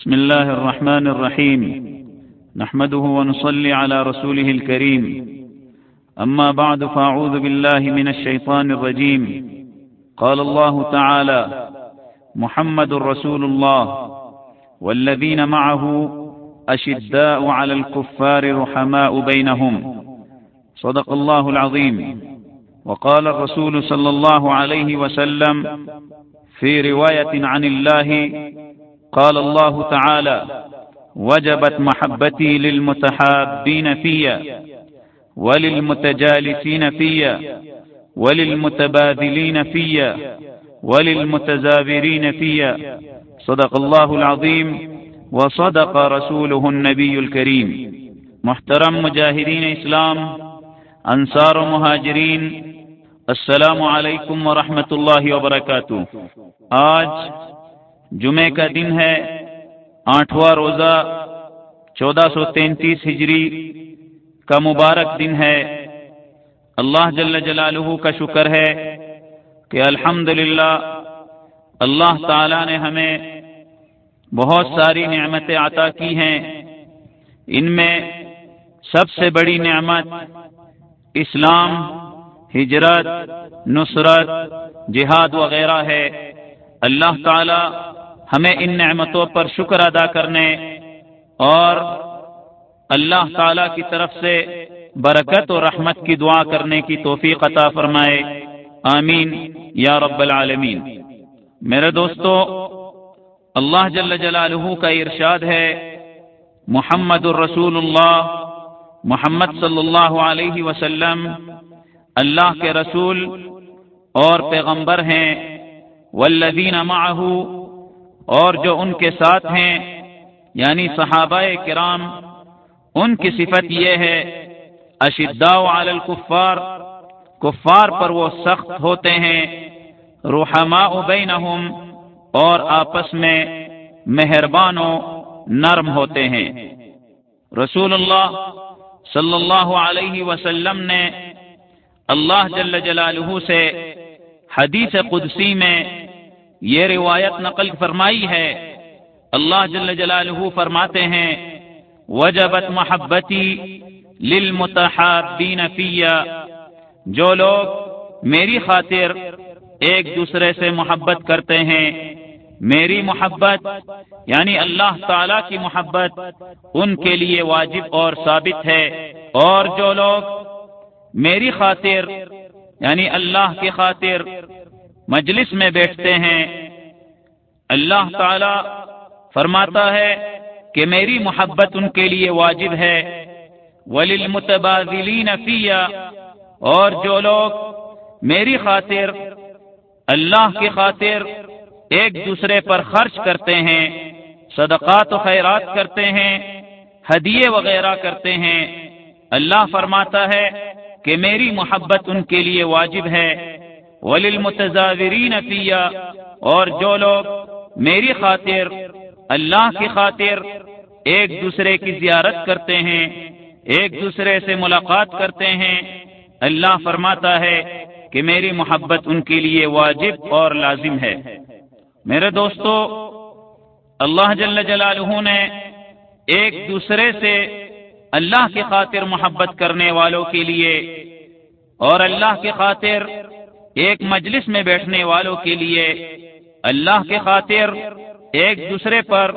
بسم الله الرحمن الرحيم. نحمده ونصلي على رسوله الكريم. أما بعد فأعوذ بالله من الشيطان الرجيم. قال الله تعالى محمد رسول الله والذين معه أشداء على الكفار رحماء بينهم. صدق الله العظيم. وقال الرسول صلى الله عليه وسلم في رواية عن الله قال الله تعالى وجبت محبتي للمتحابين فيا وللمتجالسين فيا وللمتبادلين فيا وللمتزابرين فيا صدق الله العظيم وصدق رسوله النبي الكريم. محترم مجاہدین اسلام انصار و مہاجرین السلام علیکم ورحمۃ اللہ وبرکاتہ. آج جمعہ کا دن ہے آٹھواں روزہ چودہ سو تینتیس ہجری کا مبارک دن ہے۔ اللہ جل جلالہ کا شکر ہے کہ الحمد اللہ تعالی نے ہمیں بہت ساری نعمتیں عطا کی ہیں۔ ان میں سب سے بڑی نعمت اسلام، ہجرت، نصرت، جہاد وغیرہ ہے۔ اللہ تعالی ہمیں ان نعمتوں پر شکر ادا کرنے اور اللہ تعالی کی طرف سے برکت و رحمت کی دعا کرنے کی توفیق عطا فرمائے۔ آمین۔ یا رب العالمین۔ میرے دوستو، اللہ جل جلالہ کا ارشاد ہے، محمد الرسول اللہ محمد صلی اللہ علیہ وسلم، اللہ کے رسول اور پیغمبر ہیں، والذین معه اور جو ان کے ساتھ ہیں یعنی صحابہ کرام، ان کی صفت یہ ہے، اشداء علی الکفار، کفار پر وہ سخت ہوتے ہیں، رحماء بینہم، اور آپس میں مہربان و نرم ہوتے ہیں۔ رسول اللہ صلی اللہ علیہ وسلم نے اللہ جل جلالہ سے حدیث قدسی میں یہ روایت نقل فرمائی ہے۔ اللہ جل جلالہ فرماتے ہیں، وجبت محبتی للمتحابین فیا جو لوگ میری خاطر ایک دوسرے سے محبت کرتے ہیں، میری محبت یعنی اللہ تعالی کی محبت، ان کے لیے واجب اور ثابت ہے۔ اور جو لوگ میری خاطر یعنی اللہ کی خاطر مجلس میں بیٹھتے ہیں۔ اللہ تعالی فرماتا ہے کہ میری محبت ان کے لیے واجب ہے۔ ولیل متبادلین فیا اور جو لوگ میری خاطر، اللہ کی خاطر ایک دوسرے پر خرچ کرتے ہیں، صدقات و خیرات کرتے ہیں، ہدیے وغیرہ کرتے ہیں، اللہ فرماتا ہے کہ میری محبت ان کے لیے واجب ہے۔ ولیل متضاورین فیا اور جو لوگ میری خاطر اللہ کی خاطر ایک دوسرے کی زیارت کرتے ہیں، ایک دوسرے سے ملاقات کرتے ہیں، اللہ فرماتا ہے کہ میری محبت ان کے لیے واجب اور لازم ہے۔ میرے دوستو، اللہ جل جلالہ نے ایک دوسرے سے اللہ کی خاطر محبت کرنے والوں کے لیے اور اللہ کی خاطر ایک مجلس میں بیٹھنے والوں کے لیے اللہ کے خاطر ایک دوسرے پر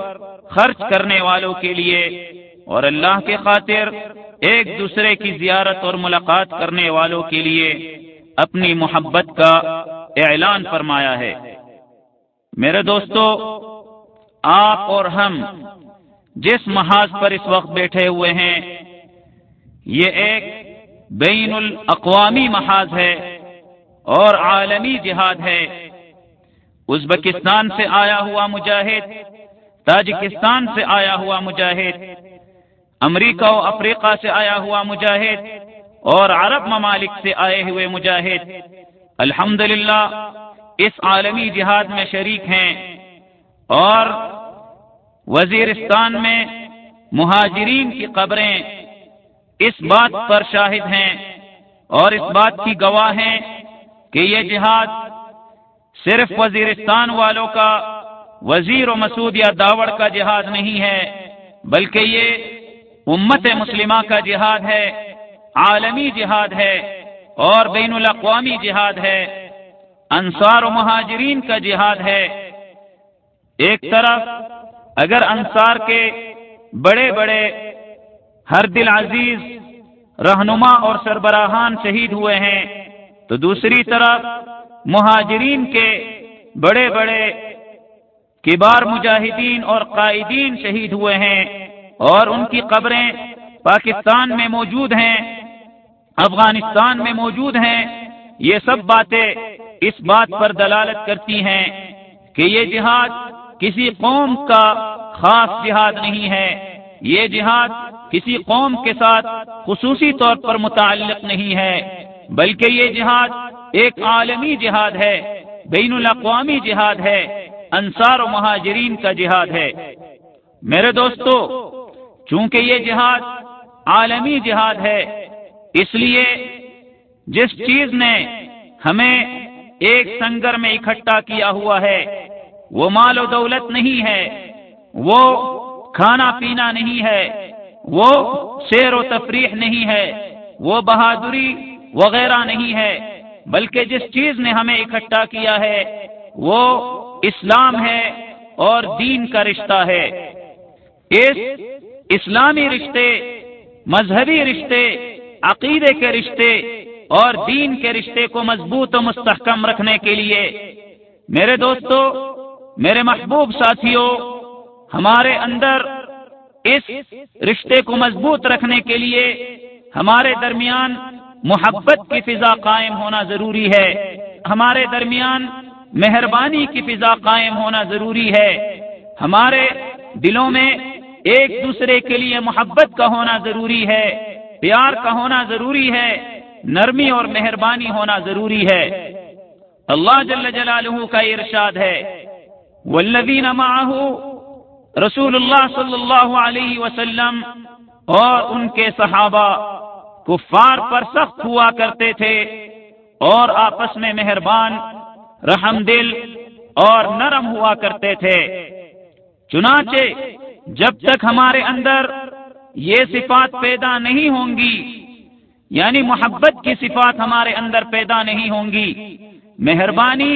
خرچ کرنے والوں کے لیے اور اللہ کے خاطر ایک دوسرے کی زیارت اور ملاقات کرنے والوں کے لیے اپنی محبت کا اعلان فرمایا ہے۔ میرے دوستو، آپ اور ہم جس محاذ پر اس وقت بیٹھے ہوئے ہیں، یہ ایک بین الاقوامی محاذ ہے۔ اور عالمی جہاد ہے۔ ازبکستان سے آیا ہوا مجاہد، تاجکستان سے آیا ہوا مجاہد، امریکہ و افریقہ سے آیا ہوا مجاہد اور عرب ممالک سے آئے ہوئے مجاہد۔ الحمد اس عالمی جہاد میں شریک ہیں۔ اور وزیرستان میں مہاجرین کی قبریں اس بات پر شاہد ہیں اور اس بات کی گواہ ہیں کہ یہ جہاد صرف وزیرستان والوں کا، وزیر و مسعود یا داوڑ کا جہاد نہیں ہے، بلکہ یہ امت مسلمہ کا جہاد ہے، عالمی جہاد ہے اور بین الاقوامی جہاد ہے، انصار و مہاجرین کا جہاد ہے۔ ایک طرف اگر انصار کے بڑے بڑے ہر دل عزیز رہنما اور سربراہان شہید ہوئے ہیں تو دوسری طرف مہاجرین کے بڑے بڑے کبار مجاہدین اور قائدین شہید ہوئے ہیں اور ان کی قبریں پاکستان میں موجود ہیں، افغانستان میں موجود ہیں۔ یہ سب باتیں اس بات پر دلالت کرتی ہیں کہ یہ جہاد کسی قوم کا خاص جہاد نہیں ہے۔ یہ جہاد کسی قوم کے ساتھ خصوصی طور پر متعلق نہیں ہے۔ بلکہ یہ جہاد ایک عالمی جہاد ہے، بین الاقوامی جہاد ہے، انصار و مہاجرین کا جہاد ہے۔ میرے دوستو، چونکہ یہ جہاد عالمی جہاد ہے، اس لیے جس چیز نے ہمیں ایک سنگر میں اکٹھا کیا ہوا ہے، وہ مال و دولت نہیں ہے، وہ کھانا پینا نہیں ہے، وہ شیر و تفریح نہیں ہے، وہ بہادری وغیرہ نہیں ہے، بلکہ جس چیز نے ہمیں اکٹھا کیا ہے، وہ اسلام ہے اور دین کا رشتہ ہے۔ اس اسلامی رشتے، مذہبی رشتے، عقیدے کے رشتے اور دین کے رشتے کو مضبوط و مستحکم رکھنے کے لیے، میرے دوستو، میرے محبوب ساتھیوں، ہمارے اندر اس رشتے کو مضبوط رکھنے کے لیے، ہمارے درمیان محبت کی فضا قائم ہونا ضروری ہے۔ ہمارے درمیان مہربانی کی فضا قائم ہونا ضروری ہے۔ ہمارے دلوں میں ایک دوسرے کے لیے محبت کا ہونا ضروری ہے۔ پیار کا ہونا ضروری ہے۔ نرمی اور مہربانی ہونا ضروری ہے۔ اللہ جل جلالہ کا ارشاد ہے۔ والذین معه رسول اللہ صلی اللہ علیہ وسلم اور ان کے صحابہ کفار پر سخت ہوا کرتے تھے اور آپس میں مہربان، رحم دل اور نرم ہوا کرتے تھے۔ چنانچہ جب تک ہمارے اندر یہ صفات پیدا نہیں ہوں گی یعنی محبت کی صفات ہمارے اندر پیدا نہیں ہوں گی، مہربانی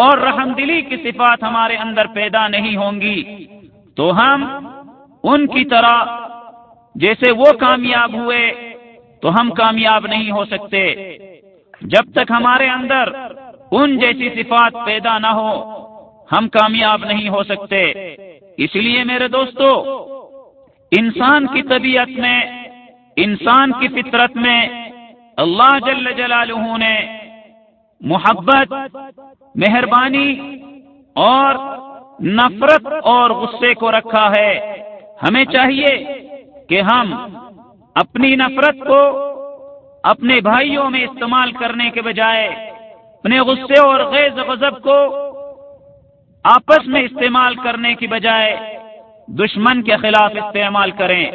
اور رحم دلی کی صفات ہمارے اندر پیدا نہیں ہوں گی، تو ہم ان کی طرح جیسے وہ کامیاب ہوئے تو ہم کامیاب نہیں ہو سکتے۔ جب تک ہمارے اندر ان جیسی صفات پیدا نہ ہو، ہم کامیاب نہیں ہو سکتے۔ اس لیے میرے دوستو، انسان کی طبیعت میں، انسان کی فطرت میں اللہ جل جلالہ نے محبت، مہربانی اور نفرت اور غصے کو رکھا ہے۔ ہمیں چاہیے کہ ہم اپنی نفرت کو اپنے بھائیوں میں استعمال کرنے کے بجائے، اپنے غصے اور غیظ غضب کو آپس میں استعمال کرنے کی بجائے دشمن کے خلاف استعمال کریں۔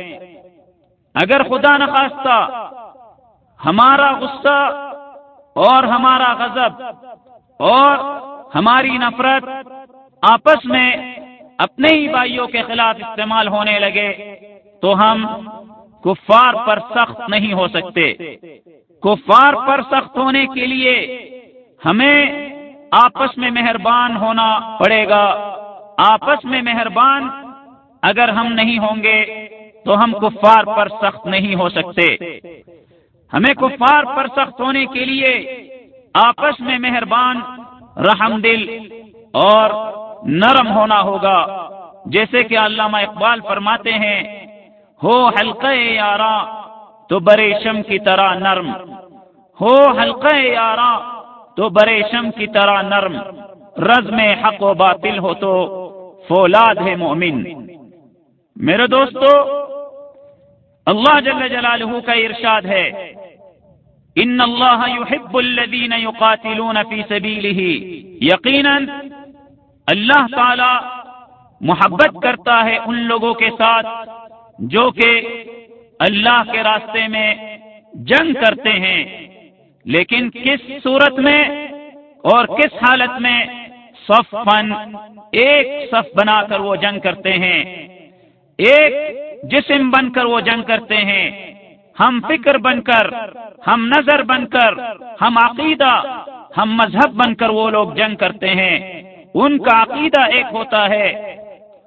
اگر خدا نخواستہ ہمارا غصہ اور ہمارا غضب اور ہماری نفرت آپس میں اپنے ہی بھائیوں کے خلاف استعمال ہونے لگے، تو ہم کفار پر سخت نہیں ہو سکتے۔ کفار پر سخت ہونے کے لیے ہمیں آپس میں مہربان ہونا پڑے گا۔ آپس میں مہربان اگر ہم نہیں ہوں گے تو ہم کفار پر سخت نہیں ہو سکتے۔ ہمیں کفار پر سخت ہونے کے لیے آپس میں مہربان رحم دل اور نرم ہونا ہوگا۔ جیسے کہ علامہ اقبال فرماتے ہیں ہو حلقہ یارا، تو برے شم کی طرح نرم۔ ہو حلقہ یارا، تو برے شم کی طرح نرم۔ رز میں حق و باطل ہو تو فولاد ہے مومن۔ میرے دوستو، اللہ جل جلالہ کا ارشاد ہے، ان اللہ يحب الذين يقاتلون في سبيله یقینا اللہ تعالی محبت کرتا ہے ان لوگوں کے ساتھ۔ جو کہ اللہ کے راستے میں جنگ کرتے ہیں، لیکن کس صورت میں اور کس حالت میں صفن ایک صف بنا کر وہ جنگ کرتے ہیں، ایک جسم بن کر وہ جنگ کرتے ہیں۔ ہم فکر بن کر، ہم نظر بن کر، ہم عقیدہ، ہم مذہب بن کر وہ لوگ جنگ کرتے ہیں۔ ان کا عقیدہ ایک ہوتا ہے،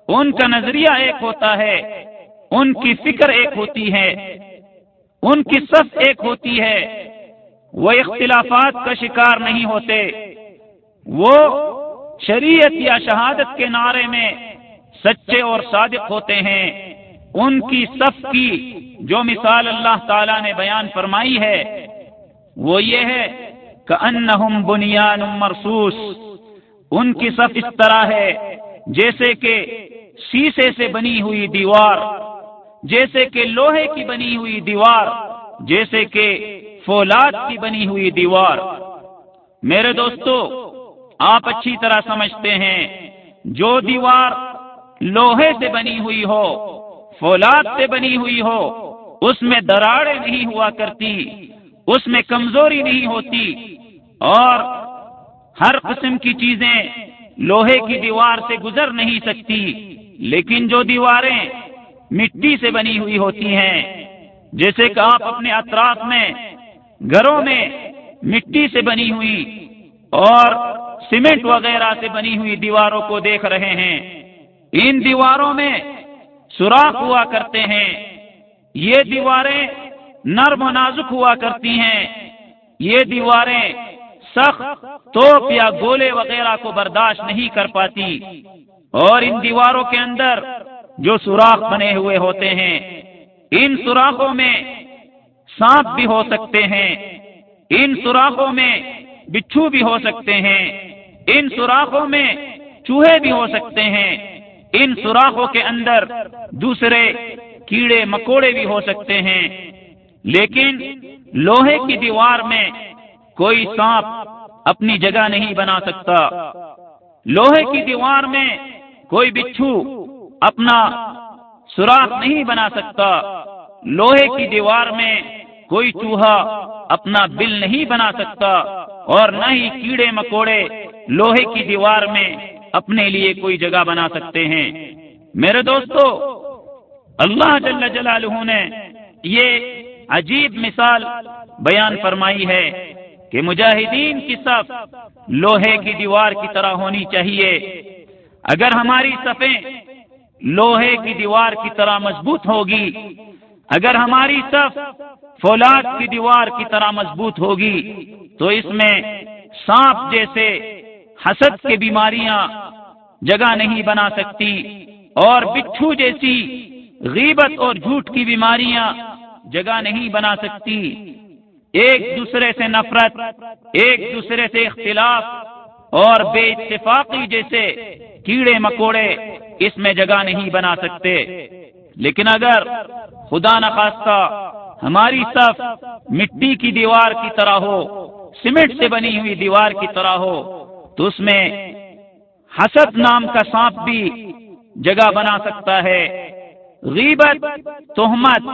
ان کا نظریہ ایک ہوتا ہے۔ ان کی فکر ایک ہوتی ہے، ان کی صف ایک ہوتی ہے۔ وہ اختلافات کا شکار نہیں ہوتے۔ وہ شریعت یا شہادت کے نعرے میں سچے اور صادق ہوتے ہیں۔ ان کی صف کی جو مثال اللہ تعالی نے بیان فرمائی ہے، وہ یہ ہے کہ ان بنیاد مرسوس ان کی صف اس طرح ہے، جیسے کہ شیشے سے بنی ہوئی دیوار۔ جیسے کہ لوہے کی بنی ہوئی دیوار، جیسے کہ فولاد کی بنی ہوئی دیوار۔ میرے دوستو، آپ اچھی طرح سمجھتے ہیں، جو دیوار لوہے سے بنی ہوئی ہو، فولاد سے بنی ہوئی ہو، اس میں دراڑیں نہیں ہوا کرتی، اس میں کمزوری نہیں ہوتی۔ اور ہر قسم کی چیزیں لوہے کی دیوار سے گزر نہیں سکتی، لیکن جو دیواریں مٹی سے بنی ہوئی ہوتی ہیں۔ جیسے کہ آپ اپنے اطراف میں گھروں میں مٹی سے بنی ہوئی اور سیمنٹ وغیرہ سے بنی ہوئی دیواروں کو دیکھ رہے ہیں۔ ان دیواروں میں سوراخ ہوا کرتے ہیں۔ یہ دیواریں نرم و نازک ہوا کرتی ہیں۔ یہ دیواریں سخت توپ یا گولے وغیرہ کو برداشت نہیں کر پاتی۔ اور ان دیواروں کے اندر جو سوراخ بنے ہوئے ہوتے ہیں، ان سوراخوں میں سانپ بھی ہو سکتے ہیں، ان سوراخوں میں بچھو بھی ہو سکتے ہیں، ان سوراخوں میں چوہے بھی ہو سکتے ہیں، ان سوراخوں کے اندر دوسرے کیڑے مکوڑے بھی ہو سکتے ہیں۔ لیکن لوہے کی دیوار میں کوئی سانپ اپنی جگہ نہیں بنا سکتا۔ لوہے کی دیوار میں کوئی بچھو اپنا سوراخ نہیں بنا سکتا۔ لوہے کی دیوار میں کوئی چوہا اپنا بل نہیں بنا سکتا اور نہ ہی کیڑے مکوڑے لوہے کی دیوار میں اپنے لیے کوئی جگہ بنا سکتے ہیں۔ میرے دوستو، اللہ جل جلالہ نے یہ عجیب مثال بیان فرمائی ہے کہ مجاہدین کی صف لوہے کی دیوار کی طرح ہونی چاہیے۔ اگر ہماری صفیں لوہے کی دیوار کی طرح مضبوط ہوگی۔ اگر ہماری صف فولاد کی دیوار کی طرح مضبوط ہوگی، تو اس میں سانپ جیسے حسد کی بیماریاں جگہ نہیں بنا سکتی، اور بچھو جیسی غیبت اور جھوٹ کی بیماریاں جگہ نہیں بنا سکتی۔ ایک دوسرے سے نفرت، ایک دوسرے سے اختلاف اور بے اتفاقی جیسے کیڑے مکوڑے اس میں جگہ نہیں بنا سکتے۔ لیکن اگر خدا نخواستہ ہماری صف مٹی کی دیوار کی طرح ہو سیمنٹ سے بنی ہوئی دیوار کی طرح ہو، تو اس میں حسد نام کا سانپ بھی جگہ بنا سکتا ہے۔ غیبت، تہمت،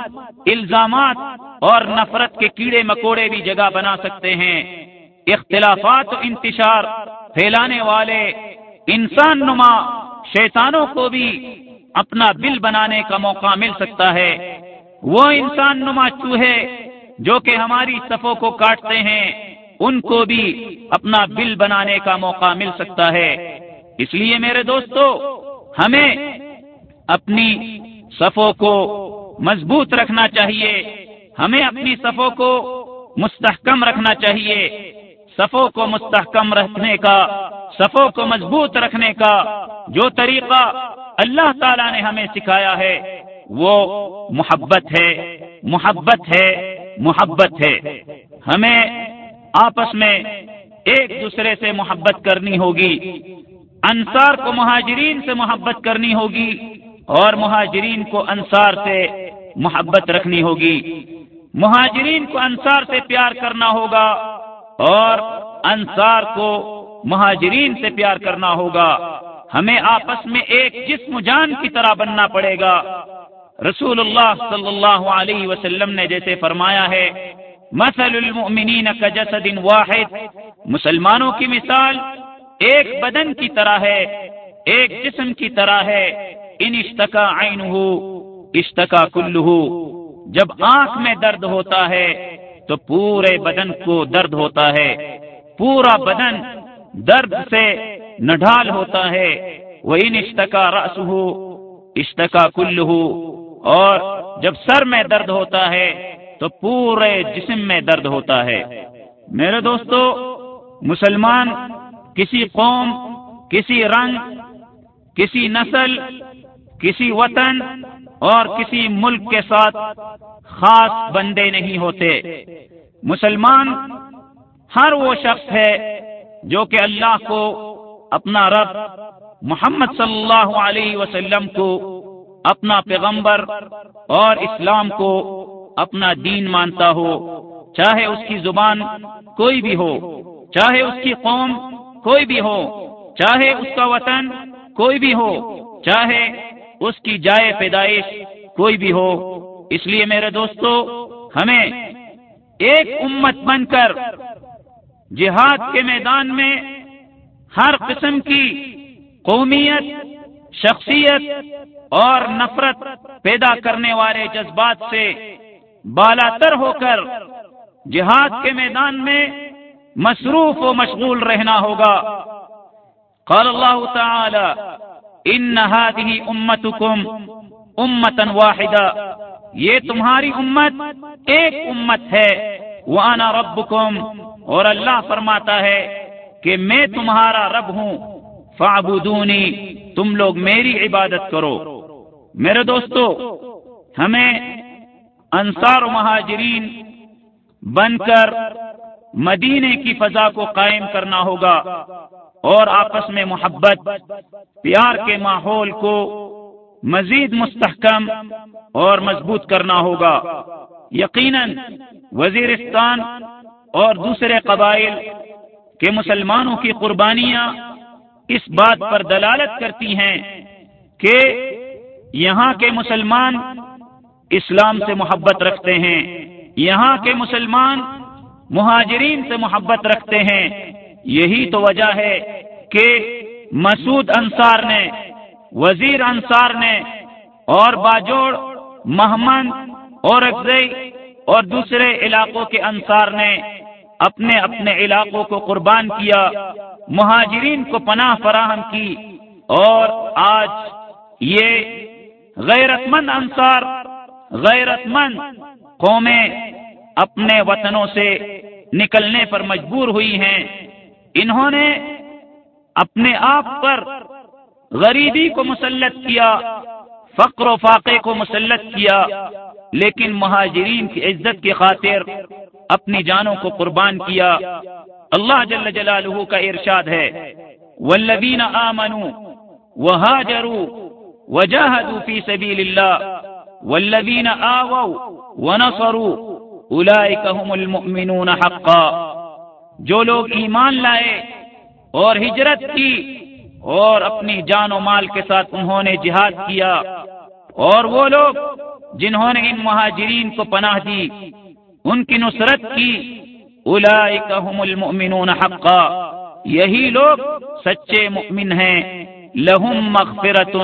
الزامات اور نفرت کے کیڑے مکوڑے بھی جگہ بنا سکتے ہیں۔ اختلافات و انتشار پھیلانے والے انسان نما شیطانوں کو بھی اپنا بل بنانے کا موقع مل سکتا ہے۔ وہ انسان نما چوہے جو کہ ہماری صفوں کو کاٹتے ہیں، ان کو بھی اپنا بل بنانے کا موقع مل سکتا ہے۔ اس لیے میرے دوستو، ہمیں اپنی صفوں کو مضبوط رکھنا چاہیے۔ ہمیں اپنی صفوں کو مستحکم رکھنا چاہیے۔ صفوں کو مستحکم رکھنے کا، صفوں کو مضبوط رکھنے کا جو طریقہ اللہ تعالی نے ہمیں سکھایا ہے، وہ محبت ہے محبت ہے محبت ہے۔ ہمیں آپس میں ایک دوسرے سے محبت کرنی ہوگی، انصار کو مہاجرین سے محبت کرنی ہوگی اور مہاجرین کو انصار سے محبت رکھنی ہوگی۔ مہاجرین کو انصار سے پیار کرنا ہوگا۔ اور انصار کو مہاجرین سے پیار کرنا ہوگا۔ ہمیں آپس میں ایک جسم جان کی طرح بننا پڑے گا۔ رسول اللہ صلی اللہ علیہ وسلم نے جیسے فرمایا ہے، مثل المؤمنین کا جسد واحد۔ مسلمانوں کی مثال ایک بدن کی طرح ہے، ایک جسم کی طرح ہے۔ ان اشتکا عین ہو اشتکا کل ہو جب آنکھ میں درد ہوتا ہے تو پورے بدن کو درد ہوتا ہے۔ پورا بدن درد سے نڈھال ہوتا ہے۔ وہ ان اشتکا رس ہو اشتکا کل ہو اور جب سر میں درد ہوتا ہے، تو پورے جسم میں درد ہوتا ہے۔ میرے دوستو، مسلمان کسی قوم، کسی رنگ، کسی نسل، کسی وطن اور کسی ملک کے ساتھ خاص بندے نہیں ہوتے۔ مسلمان ہر وہ شخص ہے جو کہ اللہ کو اپنا رب محمد صلی اللہ علیہ وسلم کو اپنا پیغمبر اور اسلام کو اپنا دین مانتا ہو۔ چاہے اس کی زبان کوئی بھی ہو، چاہے اس کی قوم کوئی بھی ہو، چاہے اس کا وطن کوئی بھی ہو، چاہے اس کی جائے پیدائش کوئی بھی ہو۔ اس لیے میرے دوستو، ہمیں ایک امت بن کر جہاد کے میدان میں ہر قسم کی قومیت، شخصیت اور نفرت پیدا کرنے والے جذبات سے بالا تر ہو کر جہاد کے میدان میں مصروف و مشغول رہنا ہوگا۔ قال اللہ تعالی ان هذه امتكم امتا واحدہ یہ تمہاری امت ایک امت ہے. وانا ربکم اور اللہ فرماتا ہے کہ میں تمہارا رب ہوں. فعبدونی تم لوگ میری عبادت کرو. میرے دوستو، ہمیں انصار و مہاجرین بن کر مدینے کی فضا کو قائم کرنا ہوگا. اور آپس میں محبت، پیار کے ماحول کو مزید مستحکم اور مضبوط کرنا ہوگا۔ یقیناً وزیرستان اور دوسرے قبائل کے مسلمانوں کی قربانیاں اس بات پر دلالت کرتی ہیں کہ یہاں کے مسلمان اسلام سے محبت رکھتے ہیں، یہاں کے مسلمان مہاجرین سے محبت رکھتے ہیں۔ یہی تو وجہ ہے کہ مسعود انصار نے، وزیر انصار نے اور باجوڑ محمد اور اکزئی اور دوسرے علاقوں کے انصار نے اپنے اپنے علاقوں کو قربان کیا، مہاجرین کو پناہ فراہم کی اور آج یہ غیرت مند انصار غیرت مند قومیں اپنے وطنوں سے نکلنے پر مجبور ہوئی ہیں۔ انہوں نے اپنے آپ پر غریبی کو مسلط کیا، فقر و فاقے کو مسلط کیا، لیکن مہاجرین کی عزت کی خاطر اپنی جانوں کو قربان کیا۔ اللہ جل جلالہ کا ارشاد ہے والذین آمنوا وہاجروا وجاهدوا في سبيل الله والذين آووا ونصروا أولئك هم المؤمنون حقا۔ جو لوگ ایمان لائے اور ہجرت کی اور اپنی جان و مال کے ساتھ انہوں نے جہاد کیا اور وہ لوگ جنہوں نے ان مہاجرین کو پناہ دی، ان کی نصرت کی هم المؤمنون حقا۔ یہی لوگ سچے مؤمن ہیں۔ لہم مغفرت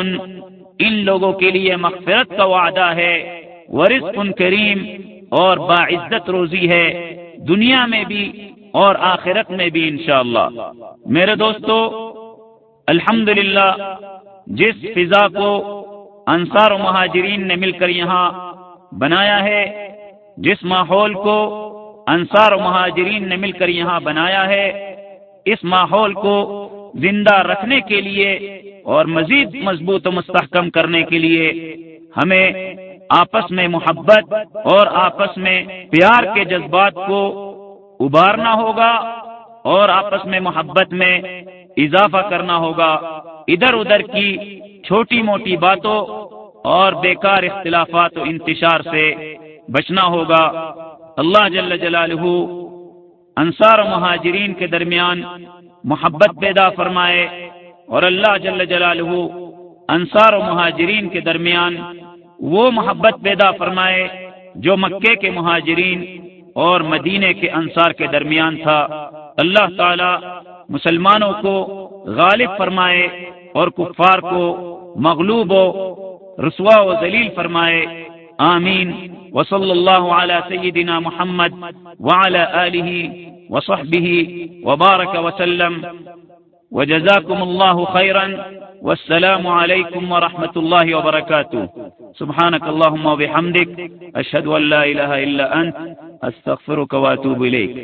ان لوگوں کے لیے مغفرت کا وعدہ ہے۔ ورث کریم اور باعزت روزی ہے۔ دنیا میں بھی اور آخرت میں بھی انشاءاللہ۔ میرے دوستو الحمد جس فضا کو انصار و مہاجرین نے مل کر یہاں بنایا ہے، جس ماحول کو انصار و مہاجرین نے مل کر یہاں بنایا ہے، اس ماحول کو زندہ رکھنے کے لیے اور مزید مضبوط و مستحکم کرنے کے لیے ہمیں آپس میں محبت اور آپس میں پیار کے جذبات کو ابارنا ہوگا اور آپس میں محبت میں اضافہ کرنا ہوگا۔ ادھر ادھر کی چھوٹی موٹی باتوں اور بیکار اختلافات و انتشار سے بچنا ہوگا۔ اللہ جل جلالہ انصار و مہاجرین کے درمیان محبت پیدا فرمائے اور اللہ جل جلالہ انصار و مہاجرین کے درمیان وہ محبت پیدا فرمائے جو مکے کے مہاجرین اور مدینے کے انصار کے درمیان تھا۔ اللہ تعالی مسلمانوں کو غالب فرمائے اور کفار کو مغلوب و رسوا و ذلیل فرمائے۔ آمین۔ وصلی اللہ علی سیدنا محمد وعلى آلہ وصحبہ وبارک وسلم۔ وجزاكم الله خيرا والسلام عليكم ورحمة الله وبركاته. سبحانك اللهم وبحمدك، أشهد أن لا إله إلا أنت، أستغفرك وأتوب إليك.